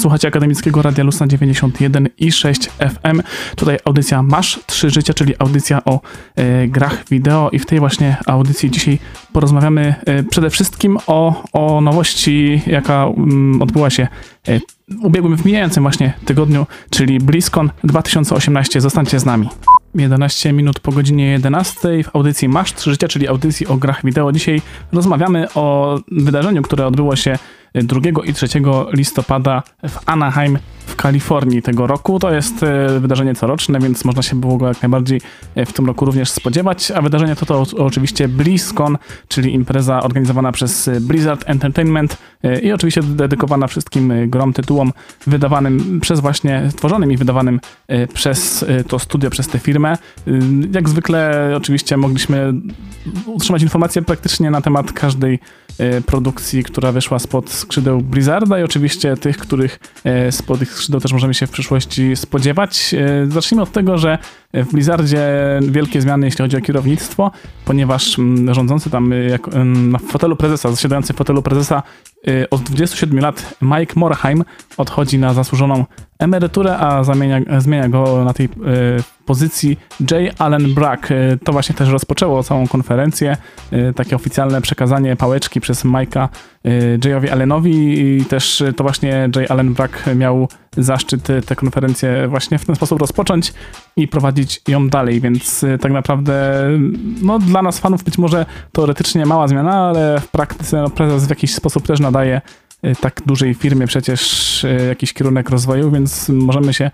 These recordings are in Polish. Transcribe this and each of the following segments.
Słuchacie Akademickiego Radia Luz na 91 i 6 FM. Tutaj audycja Masz Trzy Życia, czyli audycja o e, grach wideo i w tej właśnie audycji dzisiaj porozmawiamy e, przede wszystkim o, o nowości, jaka mm, odbyła się e, ubiegłym, w mijającym właśnie tygodniu, czyli BlizzCon 2018. Zostańcie z nami. 11 minut po godzinie 11 w audycji Masz Trzy Życia, czyli audycji o grach wideo. Dzisiaj rozmawiamy o wydarzeniu, które odbyło się 2 i 3 listopada w Anaheim w Kalifornii tego roku. To jest e, wydarzenie coroczne, więc można się było go jak najbardziej e, w tym roku również spodziewać. A wydarzenie to, to oczywiście BlizzCon, czyli impreza organizowana przez Blizzard Entertainment e, i oczywiście dedykowana wszystkim grom, tytułom wydawanym przez właśnie, tworzonym i wydawanym przez to studio, przez tę firmę. Jak zwykle oczywiście mogliśmy utrzymać informacje praktycznie na temat każdej produkcji, która wyszła spod skrzydeł Blizzarda i oczywiście tych, których spod ich skrzydeł też możemy się w przyszłości spodziewać. E, zacznijmy od tego, że w Blizzardzie wielkie zmiany, jeśli chodzi o kierownictwo, ponieważ mm, rządzący tam e, jak, na fotelu prezesa, zasiadający w fotelu prezesa e, od 27 lat Mike Morheim odchodzi na zasłużoną emeryturę, a zamienia, zmienia go na tej pozycji J. Allen Brack. To właśnie też rozpoczęło całą konferencję. Takie oficjalne przekazanie pałeczki przez Mike'a J.owi Allenowi i też to właśnie J. Allen Brack miał zaszczyt tę konferencję właśnie w ten sposób rozpocząć i prowadzić ją dalej, więc y, tak naprawdę no, dla nas fanów być może teoretycznie mała zmiana, ale w praktyce no, prezes w jakiś sposób też nadaje y, tak dużej firmie przecież y, jakiś kierunek rozwoju, więc możemy się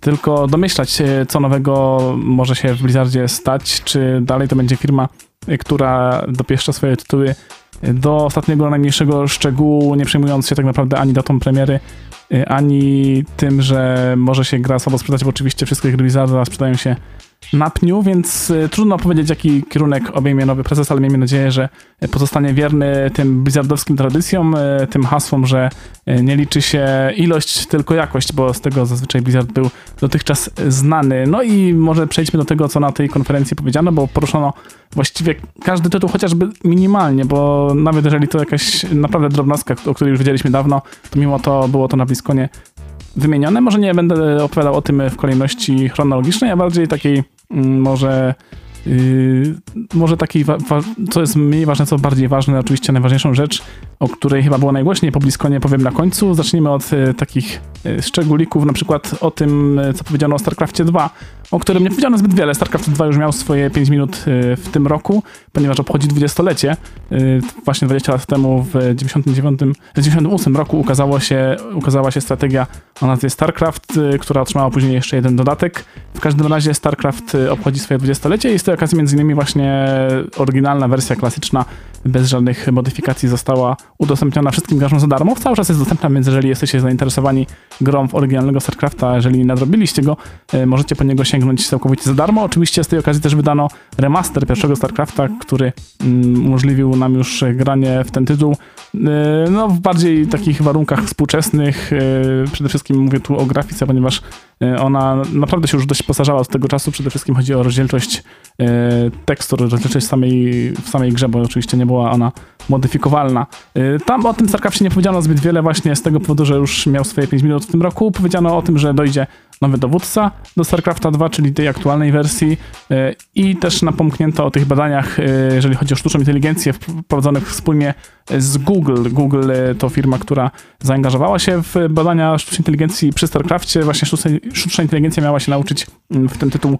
tylko domyślać, co nowego może się w Blizzardzie stać, czy dalej to będzie firma, która dopieszcza swoje tytuły do ostatniego najmniejszego szczegółu, nie przejmując się tak naprawdę ani datą premiery, Y, ani tym, że może się gra słabo sprzedać, bo oczywiście wszystkie gry Blizzarda sprzedają się na pniu, więc y, trudno powiedzieć, jaki kierunek obejmie nowy prezes, ale miejmy nadzieję, że pozostanie wierny tym blizzardowskim tradycjom, y, tym hasłom, że nie liczy się ilość, tylko jakość, bo z tego zazwyczaj Blizzard był dotychczas znany. No i może przejdźmy do tego, co na tej konferencji powiedziano, bo poruszono właściwie każdy tytuł, chociażby minimalnie, bo nawet jeżeli to jakaś naprawdę drobnostka, o której już wiedzieliśmy dawno, to mimo to było to na Bliskonie wymienione. Może nie będę opowiadał o tym w kolejności chronologicznej, a bardziej takiej może Yy, może taki, co jest mniej ważne, co bardziej ważne, oczywiście najważniejszą rzecz, o której chyba było najgłośniej po Bliskonie powiem na końcu. Zacznijmy od y, takich y, szczególików, na przykład o tym, y, co powiedziano o StarCraftie 2, o którym nie powiedziano zbyt wiele. StarCraft 2 już miał swoje 5 minut w tym roku, ponieważ obchodzi 20-lecie. Właśnie 20 lat temu, w 99, 98 roku ukazało się, ukazała się strategia o nazwie StarCraft, która otrzymała później jeszcze jeden dodatek. W każdym razie StarCraft obchodzi swoje 20-lecie i jest to okazji między innymi właśnie oryginalna wersja klasyczna bez żadnych modyfikacji została udostępniona wszystkim graczom za darmo. Cały czas jest dostępna, więc jeżeli jesteście zainteresowani grą w oryginalnego StarCrafta, jeżeli nie nadrobiliście go, e, możecie po niego sięgnąć całkowicie za darmo. Oczywiście z tej okazji też wydano remaster pierwszego StarCrafta, który mm, umożliwił nam już granie w ten tytuł e, no, w bardziej takich warunkach współczesnych. E, przede wszystkim mówię tu o grafice, ponieważ ona naprawdę się już dość posażała od tego czasu. Przede wszystkim chodzi o rozdzielczość tekstur, rozdzielczość samej, w samej grze, bo oczywiście nie była ona modyfikowalna. Y, tam o tym StarCraftie nie powiedziano zbyt wiele właśnie z tego powodu, że już miał swoje 5 minut w tym roku. Powiedziano o tym, że dojdzie nowy dowódca do StarCrafta 2, czyli tej aktualnej wersji y, i też napomknięto o tych badaniach, y, jeżeli chodzi o sztuczną inteligencję prowadzonych wspólnie z Google. Google to firma, która zaangażowała się w badania sztucznej inteligencji przy StarCraftie. Właśnie sztuczna inteligencja miała się nauczyć mm, w ten tytuł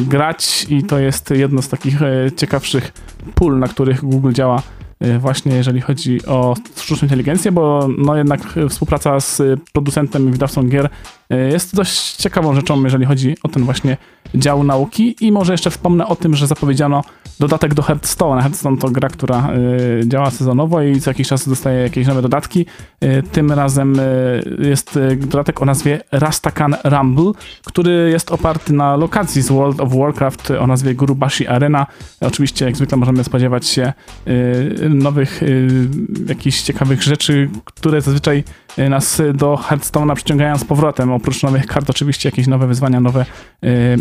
grać i to jest jedno z takich ciekawszych pól, na których Google działa właśnie jeżeli chodzi o sztuczną inteligencję, bo no jednak współpraca z producentem i wydawcą gier y, jest dość ciekawą rzeczą, jeżeli chodzi o ten właśnie dział nauki i może jeszcze wspomnę o tym, że zapowiedziano dodatek do Hearthstone. Hearthstone to gra, która y, działa sezonowo i co jakiś czas dostaje jakieś nowe dodatki. Y, tym razem jest dodatek o nazwie Rastakan Rumble, który jest oparty na lokacji z World of Warcraft o nazwie Gurubashi Arena. Oczywiście, jak zwykle, możemy spodziewać się nowych, jakichś ciekawych rzeczy, które zazwyczaj nas do Hearthstone'a przyciągają z powrotem. Oprócz nowych kart, oczywiście jakieś nowe wyzwania, nowe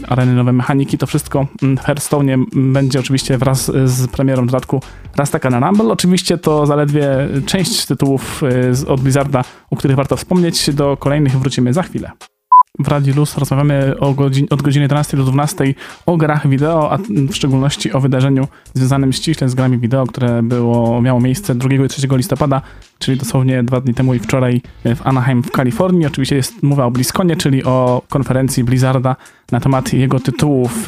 areny, nowe mechaniki. To wszystko w Hearthstone'ie będzie oczywiście wraz z premierą dodatku Rastaka na Rumble. Oczywiście to zaledwie część tytułów od Blizzarda, o których warto wspomnieć. Do kolejnych wrócimy za chwilę w Radiu Luz rozmawiamy godzin, od godziny 11 do 12 o grach wideo, a w szczególności o wydarzeniu związanym ściśle z grami wideo, które było, miało miejsce 2 i 3 listopada, czyli dosłownie dwa dni temu i wczoraj w Anaheim w Kalifornii. Oczywiście jest mowa o BlizzConie, czyli o konferencji Blizzarda na temat jego tytułów.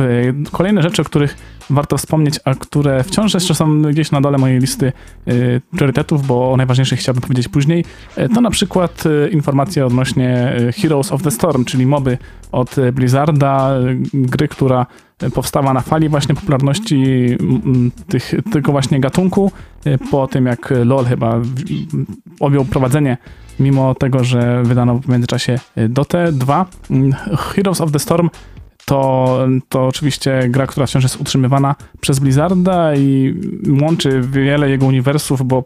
Kolejne rzeczy, o których warto wspomnieć, a które wciąż jeszcze są gdzieś na dole mojej listy y, priorytetów, bo o najważniejszych chciałbym powiedzieć później, to na przykład informacje odnośnie Heroes of the Storm, czyli moby od Blizzarda, gry, która powstała na fali właśnie popularności tych, tego właśnie gatunku, po tym jak LoL chyba objął prowadzenie mimo tego, że wydano w międzyczasie Dotę 2. Heroes of the Storm to, to oczywiście gra, która wciąż jest utrzymywana przez Blizzarda i łączy wiele jego uniwersów, bo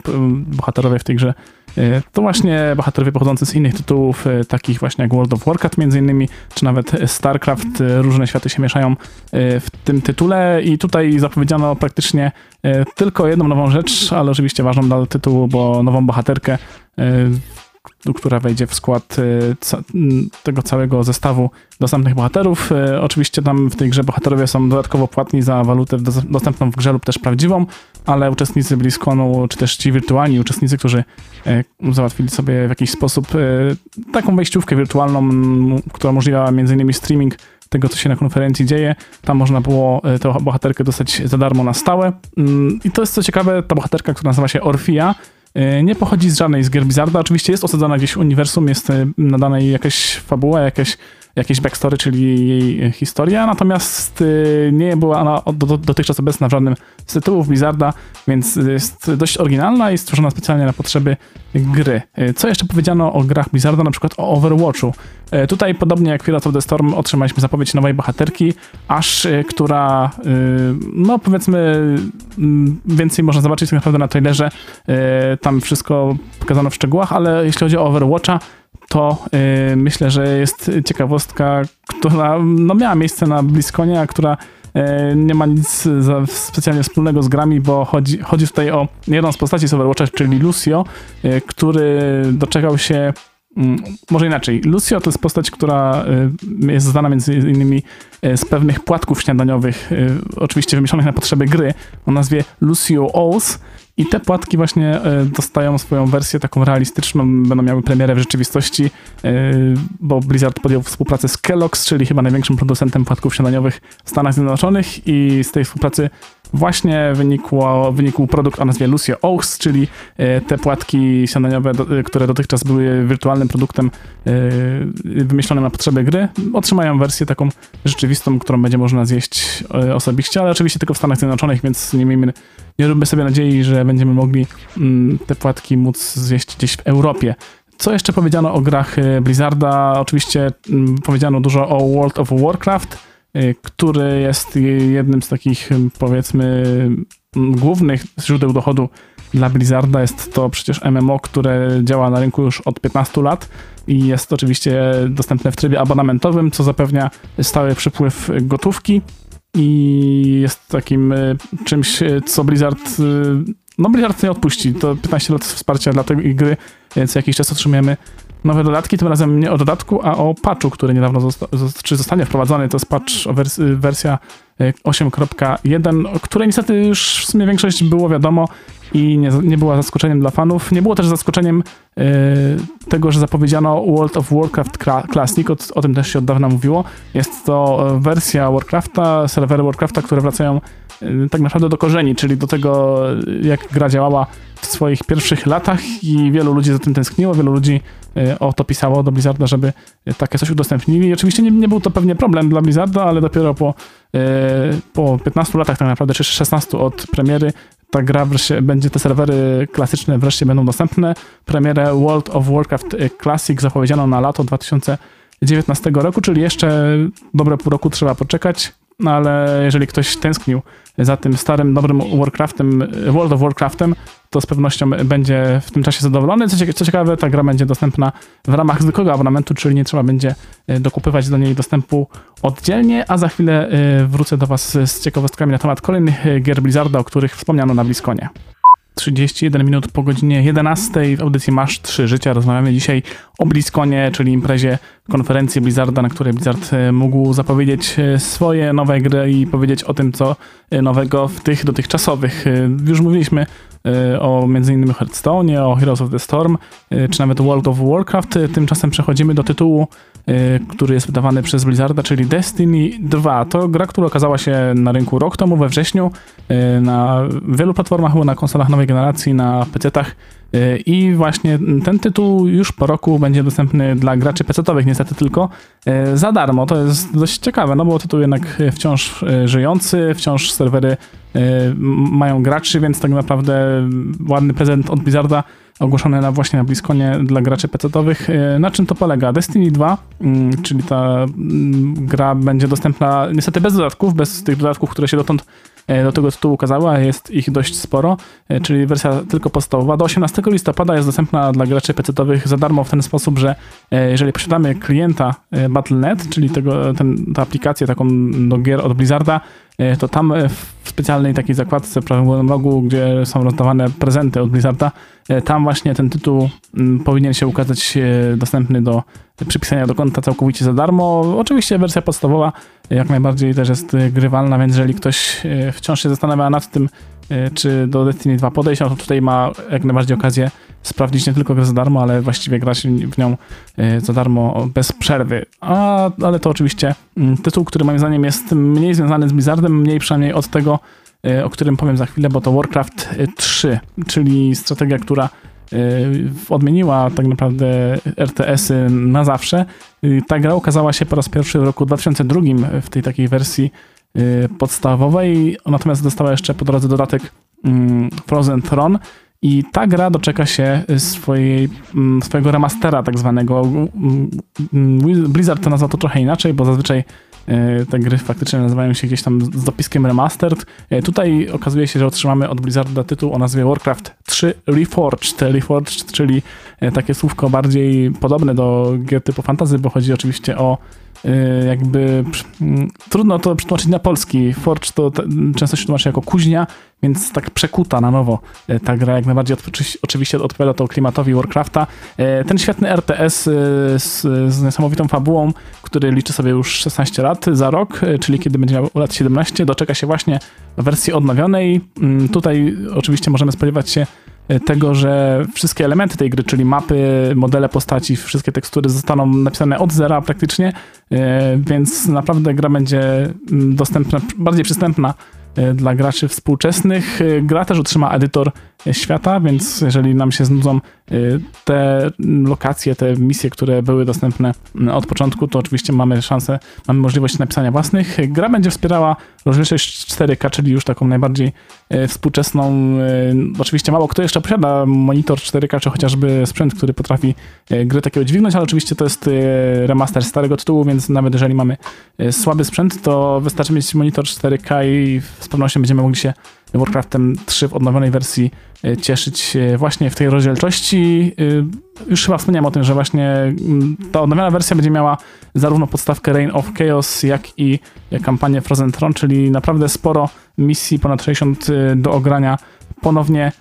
bohaterowie w tej grze e, to właśnie bohaterowie pochodzący z innych tytułów, e, takich właśnie jak World of Warcraft między innymi, czy nawet StarCraft, e, różne światy się mieszają w tym tytule. I tutaj zapowiedziano praktycznie tylko jedną nową rzecz, ale oczywiście ważną dla tytułu, bo nową bohaterkę która wejdzie w skład y, tego całego zestawu dostępnych bohaterów. Y, oczywiście tam w tej grze bohaterowie są dodatkowo płatni za walutę dostępną w grze lub też prawdziwą, ale uczestnicy BlizzConu, czy też ci wirtualni uczestnicy, którzy y, załatwili sobie w jakiś sposób taką wejściówkę wirtualną, która umożliwia m.in. streaming tego, co się na konferencji dzieje. Tam można było tę bohaterkę dostać za darmo na stałe. Mm, I to jest co ciekawe, ta bohaterka, która nazywa się Orfia, nie pochodzi z żadnej z gier Blizzarda. Oczywiście jest osadzona gdzieś w uniwersum, jest e, nadana jej jakaś fabuła, jakieś, jakieś backstory, czyli jej historia, natomiast e, nie była ona dotychczas obecna w żadnym z tytułów Blizzarda, więc jest dość oryginalna i stworzona specjalnie na potrzeby gry. Co jeszcze powiedziano o grach Blizzarda, na przykład o Overwatchu. Tutaj, podobnie jak Heroes of the Storm, otrzymaliśmy zapowiedź nowej bohaterki, aż która, no powiedzmy, więcej można zobaczyć tak naprawdę na trailerze. Tam wszystko pokazano w szczegółach, ale jeśli chodzi o Overwatcha, to yy, myślę, że jest ciekawostka, która no, miała miejsce na Bliskonie, a która yy, nie ma nic za, specjalnie wspólnego z grami, bo chodzi, chodzi tutaj o jedną z postaci z Overwatcha, czyli Lucio, yy, który doczekał się mm, może inaczej. Lucio to jest postać, która y, jest znana między innymi y, z pewnych płatków śniadaniowych, y, oczywiście wymyślonych na potrzeby gry, o nazwie Lucio O's i te płatki właśnie e, dostają swoją wersję taką realistyczną, będą miały premierę w rzeczywistości, e, bo Blizzard podjął współpracę z Kellogg's, czyli chyba największym producentem płatków śniadaniowych w Stanach Zjednoczonych i z tej współpracy właśnie wynikło, wynikł produkt o nazwie Lucio Oaks, czyli e, te płatki śniadaniowe, które dotychczas były wirtualnym produktem wymyślonym na potrzeby gry, otrzymają wersję taką rzeczywistą, którą będzie można zjeść osobiście, ale oczywiście tylko w Stanach Zjednoczonych, więc nie miejmy nie róbmy sobie nadziei, że będziemy mogli mm, te płatki móc zjeść gdzieś w Europie. Co jeszcze powiedziano o grach Blizzarda? Oczywiście mm, powiedziano dużo o World of Warcraft, który jest jednym z takich, mm, powiedzmy, głównych źródeł dochodu dla Blizzarda. Jest to przecież MMO, które działa na rynku już od 15 lat i jest oczywiście dostępne w trybie abonamentowym, co zapewnia stały przypływ gotówki i jest takim e, czymś, co Blizzard, no Blizzard nie odpuści. To 15 lat wsparcia dla tej gry, co jakiś czas otrzymujemy nowe dodatki, tym razem nie o dodatku, a o patchu, który niedawno zosta czy zostanie wprowadzony. To jest patch wers wersja 8.1, o której niestety już w sumie większość było wiadomo i nie, nie była zaskoczeniem dla fanów. Nie było też zaskoczeniem e, tego, że zapowiedziano World of Warcraft Classic, o, o, tym też się od dawna mówiło. Jest to e, wersja Warcrafta, serwery Warcrafta, które wracają e, tak naprawdę do korzeni, czyli do tego, jak gra działała w swoich pierwszych latach i wielu ludzi za tym tęskniło, wielu ludzi o to pisało do Blizzarda, żeby takie coś udostępnili. I oczywiście nie, nie był to pewnie problem dla Blizzarda, ale dopiero po, po 15 latach tak naprawdę, czy 16 od premiery ta gra wreszcie, będzie te serwery klasyczne wreszcie będą dostępne. Premierę World of Warcraft Classic zapowiedziano na lato 2019 roku, czyli jeszcze dobre pół roku trzeba poczekać, no ale jeżeli ktoś tęsknił za tym starym, dobrym Warcraftem, World of Warcraftem, to z pewnością będzie w tym czasie zadowolony. Co, ciekawe, ta gra będzie dostępna w ramach zwykłego abonamentu, czyli nie trzeba będzie dokupywać do niej dostępu oddzielnie, a za chwilę wrócę do Was z ciekawostkami na temat kolejnych gier Blizzarda, o których wspomniano na Bliskonie. 31 minut po godzinie 11 w audycji Masz 3 Życia. Rozmawiamy dzisiaj o BlizzConie, czyli imprezie konferencji Blizzarda, na której Blizzard e, mógł zapowiedzieć e, swoje nowe gry i powiedzieć o tym, co e, nowego w tych dotychczasowych. Już mówiliśmy o m.in. Hearthstone, o Heroes of the Storm, czy nawet World of Warcraft. Tymczasem przechodzimy do tytułu, który jest wydawany przez Blizzarda, czyli Destiny 2. To gra, która okazała się na rynku rok temu we wrześniu na wielu platformach, na konsolach nowej generacji, na PC-tach Y, I właśnie ten tytuł już po roku będzie dostępny dla graczy PC-owych, niestety tylko za darmo. To jest dość ciekawe, no bo tytuł jednak wciąż żyjący, wciąż serwery mają graczy, więc tak naprawdę ładny prezent od Blizzarda ogłoszony na właśnie na Bliskonie dla graczy PC-owych. Na czym to polega? Destiny 2, mm, czyli ta mm, gra będzie dostępna niestety bez dodatków, bez tych dodatków, które się dotąd E, do tego tytułu ukazała, jest ich dość sporo, e, czyli wersja tylko podstawowa. Do 18 listopada jest dostępna dla graczy PC-owych za darmo w ten sposób, że e, jeżeli posiadamy klienta Battle.net, czyli tego, ten, tę aplikację taką do gier od Blizzarda, to tam w specjalnej takiej zakładce w prawym rogu, gdzie są rozdawane prezenty od Blizzarda, tam właśnie ten tytuł mm, powinien się ukazać dostępny do przypisania do konta całkowicie za darmo. Oczywiście wersja podstawowa jak najbardziej też jest grywalna, więc jeżeli ktoś e, wciąż się zastanawia nad tym, e, czy do Destiny 2 podejść, no to tutaj ma jak najbardziej okazję sprawdzić nie tylko grę za darmo, ale właściwie grać w nią e, za darmo bez przerwy. A, ale to oczywiście mm, tytuł, który moim zdaniem jest mniej związany z Blizzardem, mniej przynajmniej od tego, o którym powiem za chwilę, bo to Warcraft 3, czyli strategia, która odmieniła tak naprawdę RTS-y na zawsze. Y, ta gra ukazała się po raz pierwszy w roku 2002 w tej takiej wersji y, podstawowej, natomiast dostała jeszcze po drodze dodatek mm, Frozen Throne i ta gra doczeka się swojej, mm, swojego remastera tak zwanego. Mm, Blizzard to nazwa to trochę inaczej, bo zazwyczaj te gry faktycznie nazywają się gdzieś tam z dopiskiem Remastered. E, tutaj okazuje się, że otrzymamy od Blizzarda tytuł o nazwie Warcraft 3 Reforged. Reforged, czyli e, takie słówko bardziej podobne do gier typu fantasy, bo chodzi oczywiście o jakby trudno to przetłumaczyć na polski. Forge to często się tłumaczy jako kuźnia, więc tak przekuta na nowo e, ta gra jak najbardziej oczywiście odpowiada to klimatowi Warcrafta. E, ten świetny RTS z, z niesamowitą fabułą, który liczy sobie już 16 lat za rok, czyli kiedy będzie miał lat 17, doczeka się właśnie wersji odnowionej. Mm, tutaj oczywiście możemy spodziewać się tego, że wszystkie elementy tej gry, czyli mapy, modele postaci, wszystkie tekstury zostaną napisane od zera praktycznie, więc naprawdę gra będzie mm, dostępna, bardziej przystępna E, dla graczy współczesnych. E, gra też otrzyma edytor świata, więc jeżeli nam się znudzą y, te lokacje, te misje, które były dostępne y, od początku, to oczywiście mamy szansę, mamy możliwość napisania własnych. Gra będzie wspierała rozdzielczość 4K, czyli już taką najbardziej y, współczesną. Oczywiście mało kto jeszcze posiada monitor 4K, czy chociażby sprzęt, który potrafi gry takiego dźwignąć, ale oczywiście to jest remaster starego tytułu, więc nawet jeżeli mamy słaby sprzęt, to wystarczy mieć monitor 4K i z pewnością będziemy mogli się Warcraftem 3 w odnowionej wersji e, cieszyć właśnie w tej rozdzielczości. E, już chyba wspomniałem o tym, że właśnie mm, ta odnowiona wersja będzie miała zarówno podstawkę Reign of Chaos, jak i kampanię Frozen Throne, czyli naprawdę sporo misji, ponad 60 e, do ogrania ponownie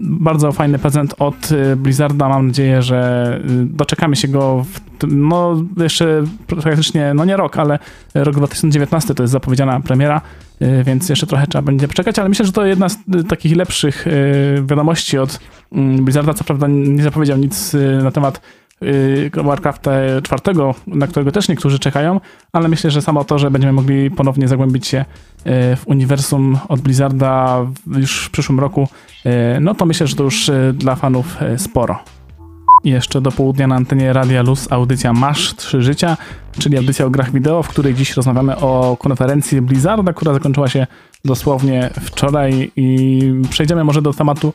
bardzo fajny prezent od y, Blizzarda. Mam nadzieję, że y, doczekamy się go w, no jeszcze praktycznie, no nie rok, ale rok 2019 to jest zapowiedziana premiera, więc jeszcze trochę trzeba będzie poczekać, ale myślę, że to jedna z takich lepszych wiadomości od mm, Blizzarda. Co prawda nie zapowiedział nic na temat Warcrafta 4, na którego też niektórzy czekają, ale myślę, że samo to, że będziemy mogli ponownie zagłębić się e, w uniwersum od Blizzarda już w przyszłym roku, e, no to myślę, że to już dla fanów sporo. Jeszcze do południa na antenie Radia Luz audycja Masz 3 Życia, czyli audycja o grach wideo, w której dziś rozmawiamy o konferencji Blizzarda, która zakończyła się dosłownie wczoraj i przejdziemy może do tematu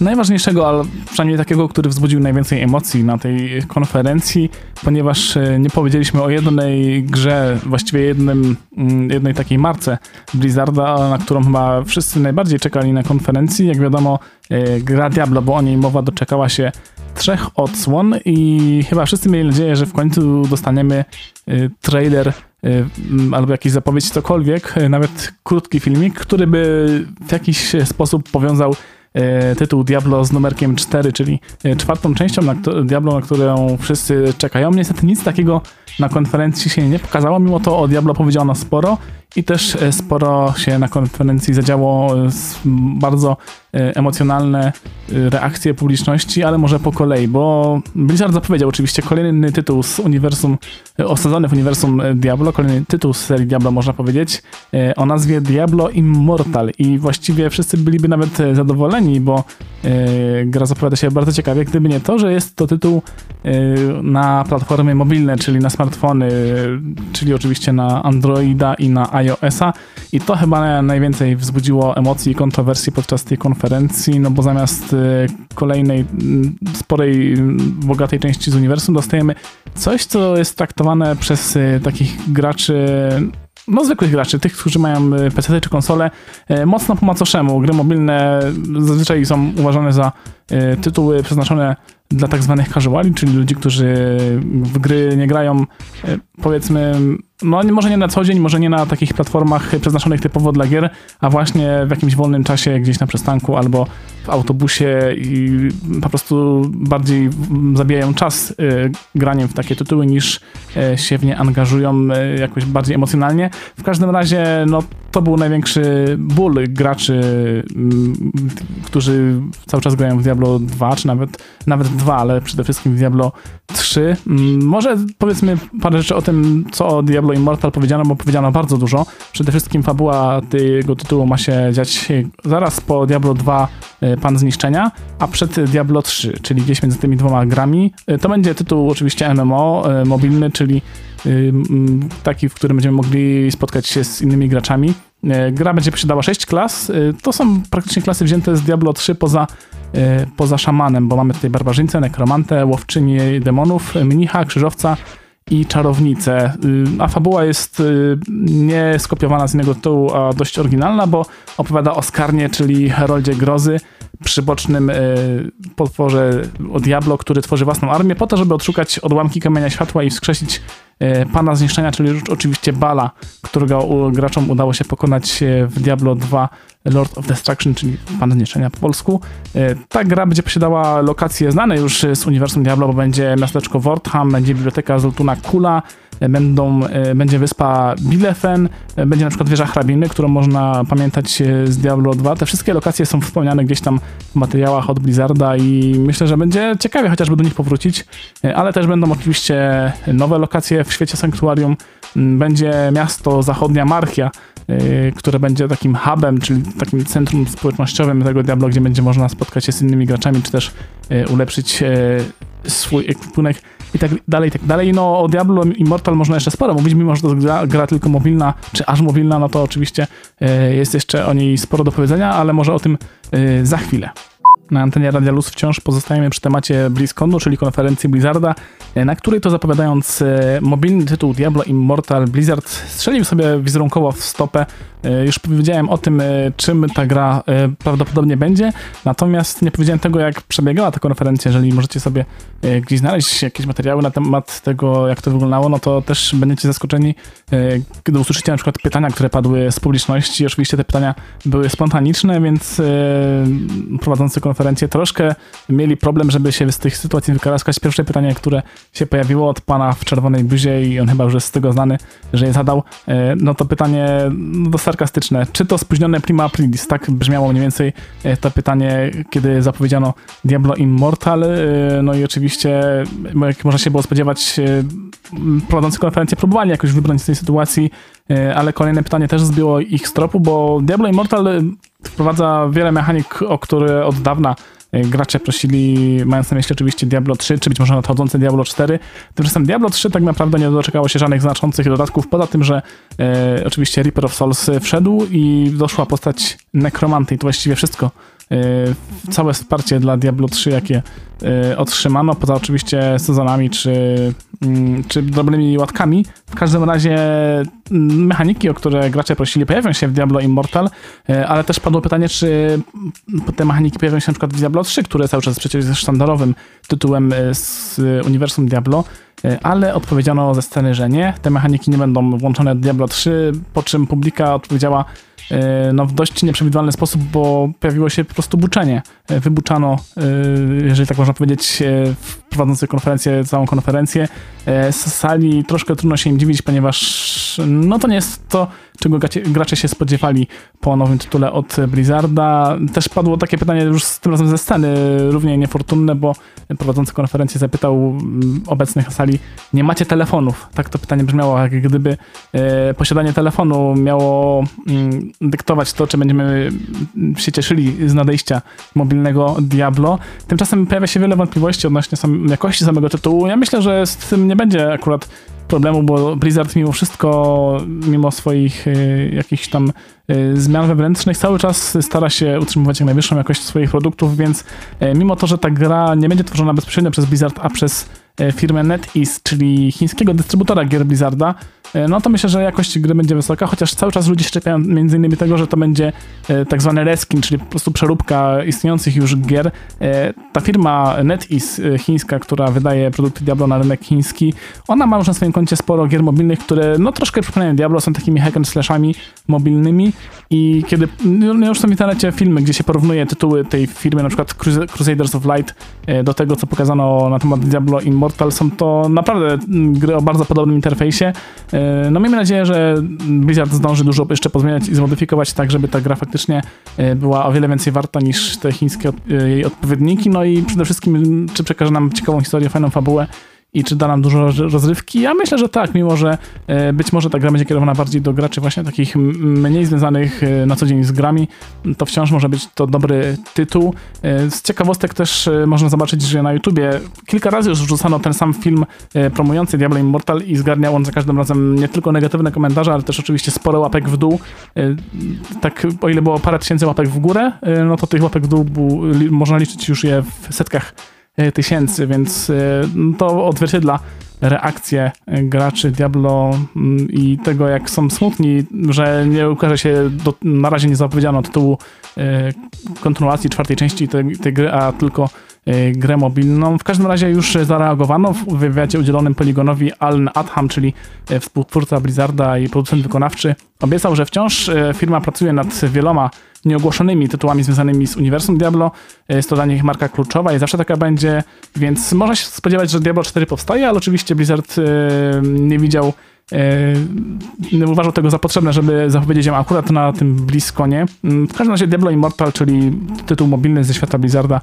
najważniejszego, ale przynajmniej takiego, który wzbudził najwięcej emocji na tej konferencji, ponieważ e, nie powiedzieliśmy o jednej grze, właściwie jednym, mm, jednej takiej marce Blizzarda, na którą chyba wszyscy najbardziej czekali na konferencji. Jak wiadomo, e, gra Diablo, bo o niej mowa doczekała się trzech odsłon i chyba wszyscy mieli nadzieję, że w końcu dostaniemy e, trailer albo jakiś zapowiedź cokolwiek, nawet krótki filmik, który by w jakiś sposób powiązał tytuł Diablo z numerkiem 4, czyli e, czwartą częścią na Diablo, na którą wszyscy czekają. Niestety nic takiego na konferencji się nie pokazało, mimo to o Diablo powiedziano sporo i też e, sporo się na konferencji zadziało bardzo emocjonalne reakcje publiczności, ale może po kolei, bo Blizzard zapowiedział oczywiście kolejny tytuł z uniwersum, osadzony w uniwersum Diablo, kolejny tytuł z serii Diablo można powiedzieć, o nazwie Diablo Immortal. I właściwie wszyscy byliby nawet zadowoleni, bo gra zapowiada się bardzo ciekawie, gdyby nie to, że jest to tytuł na platformy mobilne, czyli na smartfony, czyli oczywiście na Androida i na iOS-a i to chyba najwięcej wzbudziło emocji i kontrowersji podczas tej konferencji, no bo zamiast y, kolejnej mm, sporej, bogatej części z uniwersum dostajemy coś, co jest traktowane przez y, takich graczy no zwykłych graczy, tych, którzy mają y, PC czy konsole, mocno po macoszemu. Gry mobilne zazwyczaj są uważane za tytuły przeznaczone dla tak zwanych casuali, czyli ludzi, którzy w gry nie grają powiedzmy no może nie na co dzień, może nie na takich platformach przeznaczonych typowo dla gier, a właśnie w jakimś wolnym czasie gdzieś na przystanku albo w autobusie i po prostu bardziej zabijają czas y, graniem w takie tytuły niż y, się w nie angażują y, jakoś bardziej emocjonalnie. W każdym razie no to był największy ból graczy, mm, którzy cały czas grają w Diablo 2, czy nawet, nawet 2, ale przede wszystkim w Diablo 3. Mm, może powiedzmy parę rzeczy o tym, co o Diablo Immortal powiedziano, bo powiedziano bardzo dużo. Przede wszystkim fabuła tego tytułu ma się dziać zaraz po Diablo 2 e, Pan Zniszczenia, a przed Diablo 3, czyli gdzieś między tymi dwoma grami. E, to będzie tytuł oczywiście MMO, e, mobilny, czyli taki, w którym będziemy mogli spotkać się z innymi graczami. Gra będzie posiadała 6 klas. To są praktycznie klasy wzięte z Diablo 3 poza, poza szamanem, bo mamy tutaj barbarzyńcę, nekromantę, łowczynię demonów, mnicha, krzyżowca, i czarownice. Y, a fabuła jest y, nie skopiowana z innego tytułu, a dość oryginalna, bo opowiada o Skarnie, czyli Heroldzie Grozy, przybocznym y, potworze o Diablo, który tworzy własną armię po to, żeby odszukać odłamki kamienia światła i wskrzesić pana zniszczenia, czyli oczywiście Bala, którego graczom udało się pokonać w Diablo 2 Lord of Destruction, czyli Pan Zniszczenia po polsku. E, ta gra będzie posiadała lokacje znane już z uniwersum Diablo, bo będzie miasteczko Wortham, będzie biblioteka Zoltuna Kula, będą, e, będzie wyspa Bilefen, będzie na przykład wieża hrabiny, którą można pamiętać z Diablo 2. Te wszystkie lokacje są wspomniane gdzieś tam w materiałach od Blizzarda i myślę, że będzie ciekawie chociażby do nich powrócić, ale też będą oczywiście nowe lokacje w świecie Sanktuarium. Będzie miasto Zachodnia Marchia, które będzie takim hubem, czyli takim centrum społecznościowym tego Diablo, gdzie będzie można spotkać się z innymi graczami, czy też ulepszyć swój ekwipunek i tak dalej, i tak dalej. No o Diablo Immortal można jeszcze sporo mówić, mimo że to gra, gra tylko mobilna, czy aż mobilna, no to oczywiście jest jeszcze o niej sporo do powiedzenia, ale może o tym za chwilę. Na antenie Radia Luz wciąż pozostajemy przy temacie BlizzConu, czyli konferencji Blizzarda, na której to zapowiadając e, mobilny tytuł Diablo Immortal, Blizzard strzelił sobie wizerunkowo w stopę. E, już powiedziałem o tym, e, czym ta gra prawdopodobnie będzie, natomiast nie powiedziałem tego, jak przebiegała ta konferencja. Jeżeli możecie sobie gdzieś znaleźć jakieś materiały na temat tego, jak to wyglądało, no to też będziecie zaskoczeni, kiedy usłyszycie na przykład pytania, które padły z publiczności. Oczywiście te pytania były spontaniczne, więc prowadzący konferencję troszkę mieli problem, żeby się z tych sytuacji wykaraskać. Pierwsze pytanie, które się pojawiło od pana w czerwonej buzie i on chyba już jest z tego znany, że je zadał, e, no to pytanie no, sarkastyczne. Czy to spóźnione prima aprilis? Tak brzmiało mniej więcej e, to pytanie, kiedy zapowiedziano Diablo Immortal. E, no i oczywiście, jak można się było spodziewać, prowadzący konferencję próbowali jakoś wybrać z tej sytuacji, ale kolejne pytanie też zbiło ich z tropu, bo Diablo Immortal wprowadza wiele mechanik, o które od dawna E, gracze prosili, mając na myśli oczywiście Diablo 3, czy być może nadchodzące Diablo 4. Tymczasem Diablo 3 tak naprawdę nie doczekało się żadnych znaczących dodatków, poza tym, że e, oczywiście Reaper of Souls wszedł i doszła postać Necromanty i to właściwie wszystko, całe wsparcie dla Diablo 3, jakie otrzymano, poza oczywiście sezonami czy, mm, czy drobnymi łatkami. W każdym razie mm, mechaniki, o które gracze prosili, pojawią się w Diablo Immortal, ale też padło pytanie, czy te mechaniki pojawią się przykład w Diablo 3, które cały czas przecież jest sztandarowym tytułem z uniwersum Diablo, ale odpowiedziano ze sceny, że nie. Te mechaniki nie będą włączone do Diablo 3, po czym publika odpowiedziała E, no, w dość nieprzewidywalny sposób, bo pojawiło się po prostu buczenie. E, wybuczano, e, jeżeli tak można powiedzieć, prowadzący konferencję, całą konferencję z sali. Troszkę trudno się im dziwić, ponieważ no to nie jest to, czego gracze się spodziewali po nowym tytule od Blizzarda. Też padło takie pytanie już z tym razem ze sceny, równie niefortunne, bo prowadzący konferencję zapytał mm, obecnych na sali, nie macie telefonów? Tak to pytanie brzmiało, jak gdyby posiadanie telefonu miało mm, dyktować to, czy będziemy się cieszyli z nadejścia mobilnego Diablo. Tymczasem pojawia się wiele wątpliwości odnośnie sam, jakości samego tytułu. Ja myślę, że z tym nie będzie akurat problemu, bo Blizzard mimo wszystko, mimo swoich y, jakichś tam y, zmian wewnętrznych, cały czas stara się utrzymywać jak najwyższą jakość swoich produktów, więc y, mimo to, że ta gra nie będzie tworzona bezpośrednio przez Blizzard, a przez E, firmę NetEase, czyli chińskiego dystrybutora gier Blizzarda, no to myślę, że jakość gry będzie wysoka, chociaż cały czas ludzie się między innymi tego, że to będzie e, tak zwany reskin, czyli po prostu przeróbka istniejących już gier. Ta firma NetEase chińska, która wydaje produkty Diablo na rynek chiński, ona ma już na swoim koncie sporo gier mobilnych, które no troszkę przypominają Diablo, są takimi hack and slashami mobilnymi i kiedy no już są w internecie filmy, gdzie się porównuje tytuły tej firmy, na przykład Crusaders of Light do tego, co pokazano na temat Diablo Immortal Immortal są to naprawdę gry o bardzo podobnym interfejsie. E, no miejmy nadzieję, że Blizzard zdąży dużo jeszcze pozmieniać i zmodyfikować tak, żeby ta gra faktycznie e, była o wiele więcej warta niż te chińskie e, jej odpowiedniki. No i przede wszystkim, czy przekaże nam ciekawą historię, fajną fabułę i czy da nam dużo rozrywki? Ja myślę, że tak, mimo że e, być może ta gra będzie kierowana bardziej do graczy właśnie takich mniej związanych e, na co dzień z grami, to wciąż może być to dobry tytuł. E, z ciekawostek też można zobaczyć, że na YouTubie kilka razy już wrzucano ten sam film promujący Diablo Immortal i zgarniał on za każdym razem nie tylko negatywne komentarze, ale też oczywiście sporo łapek w dół. Tak, o ile było parę tysięcy łapek w górę, no to tych łapek w dół można liczyć już je w setkach tysięcy, więc e, to odzwierciedla reakcję graczy Diablo mm, i tego, jak są smutni, że nie ukaże się, do, na razie nie zapowiedziano tytułu e, kontynuacji czwartej części tej, tej gry, a tylko grę mobilną. W każdym razie już zareagowano w wywiadzie udzielonym Polygonowi Alan Adham, czyli współtwórca Blizzarda i producent wykonawczy, obiecał, że wciąż firma pracuje nad wieloma nieogłoszonymi tytułami związanymi z uniwersum Diablo. Jest to dla nich marka kluczowa i zawsze taka będzie, więc można się spodziewać, że Diablo 4 powstaje, ale oczywiście Blizzard e, nie widział e, nie uważał tego za potrzebne, żeby zapowiedzieć ją akurat na tym bliskonie. W każdym razie Diablo Immortal, czyli tytuł mobilny ze świata Blizzarda,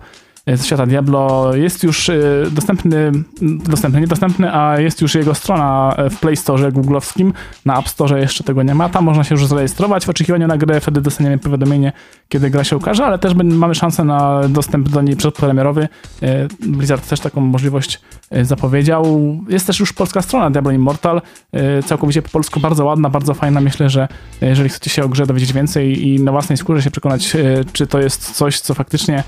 ze świata Diablo jest już e, dostępny, dostępny, niedostępny, a jest już jego strona w Play Store googlowskim, na App Store jeszcze tego nie ma, tam można się już zarejestrować w oczekiwaniu na grę, wtedy dostaniemy powiadomienie, kiedy gra się ukaże, ale też mamy szansę na dostęp do niej przedpremierowy. E, Blizzard też taką możliwość e, zapowiedział. Jest też już polska strona Diablo Immortal, całkowicie po polsku, bardzo ładna, bardzo fajna, myślę, że jeżeli chcecie się o grze dowiedzieć więcej i na własnej skórze się przekonać, czy to jest coś, co faktycznie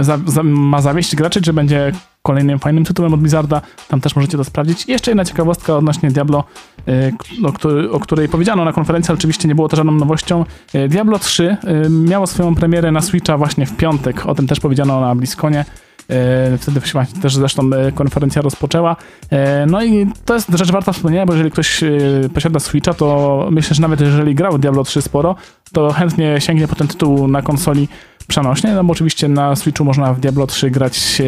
za, za, ma zawieść graczy, czy będzie kolejnym fajnym tytułem od Blizzarda. Tam też możecie to sprawdzić. I jeszcze jedna ciekawostka odnośnie Diablo, y, o, której, o której powiedziano na konferencji, ale oczywiście nie było to żadną nowością. Y, Diablo 3 y, miało swoją premierę na Switcha właśnie w piątek. O tym też powiedziano na BlizzConie. Wtedy się też zresztą konferencja rozpoczęła. No i to jest rzecz warta wspomnienia, bo jeżeli ktoś posiada Switcha, to myślę, że nawet jeżeli grał Diablo 3 sporo, to chętnie sięgnie po ten tytuł na konsoli przenośnie, no bo oczywiście na Switchu można w Diablo 3 grać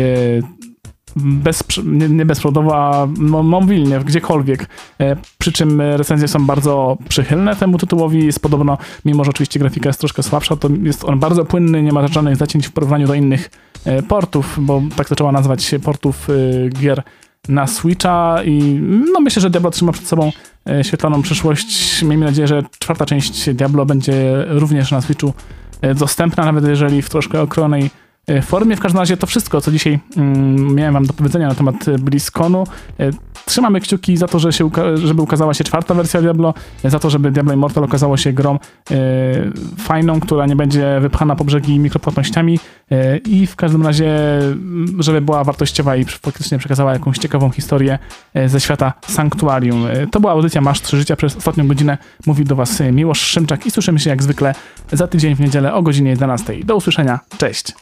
bez, nie, nie bezprzewodowo, a mobilnie, gdziekolwiek. E, przy czym recenzje są bardzo przychylne temu tytułowi. Jest podobno, mimo że oczywiście grafika jest troszkę słabsza, to jest on bardzo płynny, nie ma żadnych zacięć w porównaniu do innych e, portów, bo tak to trzeba nazwać portów e, gier na Switcha i no myślę, że Diablo trzyma przed sobą świetlaną przyszłość. Miejmy nadzieję, że czwarta część Diablo będzie również na Switchu dostępna, nawet jeżeli w troszkę okrojonej e, formie. W każdym razie to wszystko, co dzisiaj mm, miałem wam do powiedzenia na temat e, BlizzConu. E, Trzymamy kciuki za to, że się, uka- żeby ukazała się czwarta wersja Diablo, e, za to, żeby Diablo Immortal okazało się grą e, fajną, która nie będzie wypchana po brzegi mikropłatnościami e, i w każdym razie, mm, żeby była wartościowa i faktycznie przekazała jakąś ciekawą historię e, ze świata Sanktuarium. E, To była audycja Masz 3 Życia. Przez ostatnią godzinę mówił do Was e, Miłosz Szymczak i słyszymy się jak zwykle za tydzień w niedzielę o godzinie 11. Do usłyszenia. Cześć!